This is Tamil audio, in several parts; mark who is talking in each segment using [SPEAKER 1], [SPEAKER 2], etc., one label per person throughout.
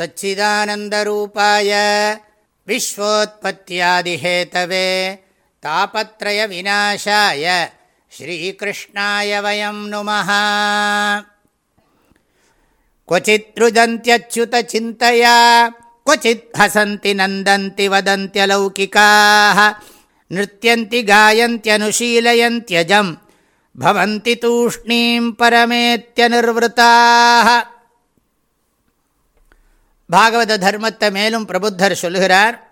[SPEAKER 1] सच्चिदानन्दरूपाय विश्वोत्पत्त्यादिहेतवे तापत्रयविनाशाय श्रीकृष्णाय वयं नुमः। क्वचिद्रुदन्त्यच्युतचिन्तया क्वचित् हसन्ति नन्दन्ति वदन्त्यलौकिकाः नृत्यन्ति गायन्त्यनुशीलयन्त्यजम् भवन्ति तूष्णीं परमेत्यनिर्वृताः பாகவத தர்மத்தை மேலும் பிரபுத்தர் சொல்லுகிறார்.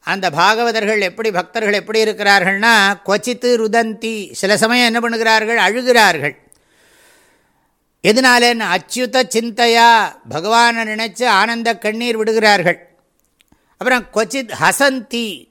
[SPEAKER 1] அந்த பாகவதர்கள் எப்படி பக்தர்கள் எப்படி இருக்கிறார்கள்னா கொச்சித்து ருதந்தி. சில சமயம் என்ன பண்ணுகிறார்கள்? அழுகிறார்கள். எதனாலேன்னு? அச்சுத சிந்தையா. பகவானை நினைச்சு ஆனந்த கண்ணீர் விடுகிறார்கள். அப்புறம் கொச்சித் ஹசந்தி.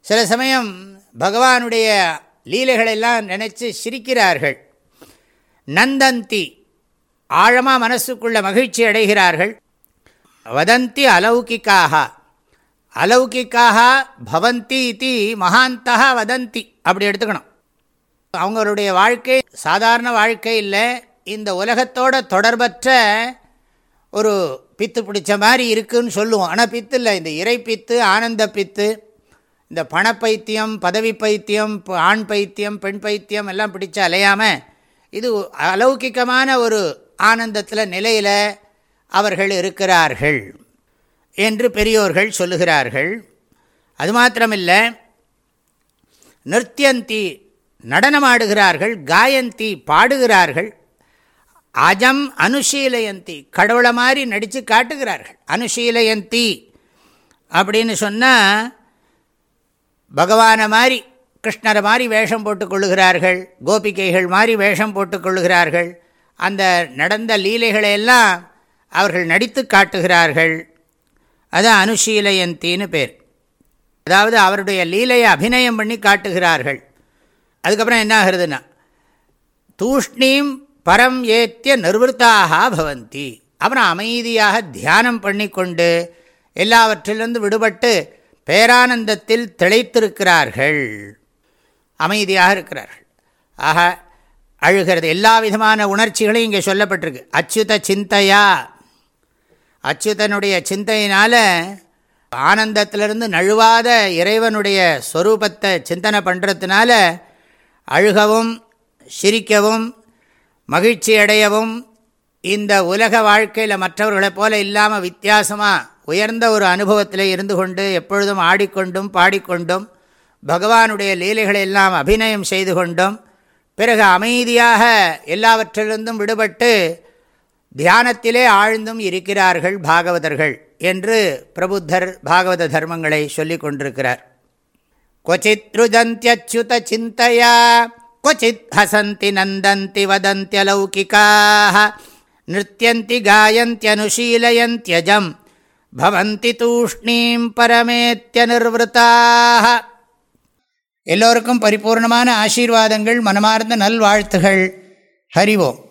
[SPEAKER 1] சில சமயம் பகவானுடைய லீலைகளெல்லாம் நினைச்சு சிரிக்கிறார்கள். நந்தந்தி. ஆழமாக மனசுக்குள்ள மகிழ்ச்சி அடைகிறார்கள். வதந்தி அலௌகிக்காக அலௌகிக்காக பவந்தி இது மகாந்தா வதந்தி அப்படி எடுத்துக்கணும். அவங்களுடைய வாழ்க்கை சாதாரண வாழ்க்கை இல்லை. இந்த உலகத்தோட தொடர்பற்ற ஒரு பித்து பிடிச்ச மாதிரி இருக்குன்னு சொல்லுவோம். ஆனால் பித்து இல்லை. இந்த இறை பித்து ஆனந்த பித்து இந்த பணப்பைத்தியம் பதவி பைத்தியம் ஆண் பைத்தியம் பெண் பைத்தியம் எல்லாம் பிடிச்ச அலையாமல் இது அலௌகிக்கமான ஒரு ஆனந்தத்தில் நிலையில் அவர்கள் இருக்கிறார்கள் என்று பெரியோர்கள் சொல்லுகிறார்கள். அது மாத்திரமில்லை நிருத்தியந்தி நடனமாடுகிறார்கள் காயந்தி பாடுகிறார்கள் அஜம் அனுஷீலயந்தி கடவுளை மாதிரி நடித்து காட்டுகிறார்கள். அனுஷீலயந்தி அப்படின்னு சொன்னால் பகவானை மாதிரி கிருஷ்ணரை மாதிரி வேஷம் போட்டுக்கொள்ளுகிறார்கள் கோபிகைகள் மாதிரி வேஷம் போட்டுக்கொள்ளுகிறார்கள் அந்த நடந்த லீலைகளை எல்லாம் அவர்கள் நடித்து காட்டுகிறார்கள். அது அனுஷீலயந்தின்னு பேர். அதாவது அவருடைய லீலையை அபிநயம் பண்ணி காட்டுகிறார்கள். அதுக்கப்புறம் என்ன ஆகுறதுன்னா தூஷ்ணீம் பரம் ஏத்திய நிர்வத்தாக பவந்தி. அப்புறம் அமைதியாக தியானம் பண்ணி கொண்டு எல்லாவற்றிலிருந்து விடுபட்டு பேரானந்தத்தில் திளைத்திருக்கிறார்கள். அமைதியாக இருக்கிறார்கள். ஆக அழுகிறது. எல்லா விதமான உணர்ச்சிகளையும் இங்கே சொல்லப்பட்டிருக்கு. அச்சுத சிந்தையா அச்சுதனுடைய சிந்தையினால் ஆனந்தத்திலிருந்து நழுவாத இறைவனுடைய ஸ்வரூபத்தை சிந்தனை பண்ணுறதுனால அழுகவும் சிரிக்கவும் மகிழ்ச்சி அடையவும் இந்த உலக வாழ்க்கையில் மற்றவர்களைப் போல இல்லாமல் வித்தியாசமாக உயர்ந்த ஒரு அனுபவத்தில் இருந்து கொண்டு எப்பொழுதும் ஆடிக்கொண்டும் பாடிக்கொண்டும் பகவானுடைய லீலைகளை எல்லாம் அபிநயம் செய்து கொண்டும் பிறகு அமைதியாக எல்லாவற்றிலிருந்தும் விடுபட்டு தியானத்திலே ஆழ்ந்தும் இருக்கிறார்கள் பாகவதர்கள் என்று பிரபுத்தர் பாகவத தர்மங்களை சொல்லிக் கொண்டிருக்கிறார். கொச்சித்ருஜந்தியச்சுத சிந்தையா? கொச்சித் ஹசந்தி நந்தந்தி வதந்தியலௌகிக்காக நிருத்தியந்தி காயந்தியனுஷீலயந்தியஜம் பவந்தி தூஷ்ணீம் பரமேத்திய நிர்வృతాக எல்லோருக்கும் பரிபூர்ணமான ஆசீர்வாதங்கள் மனமார்ந்த நல்வாழ்த்துகள். ஹரிவோம்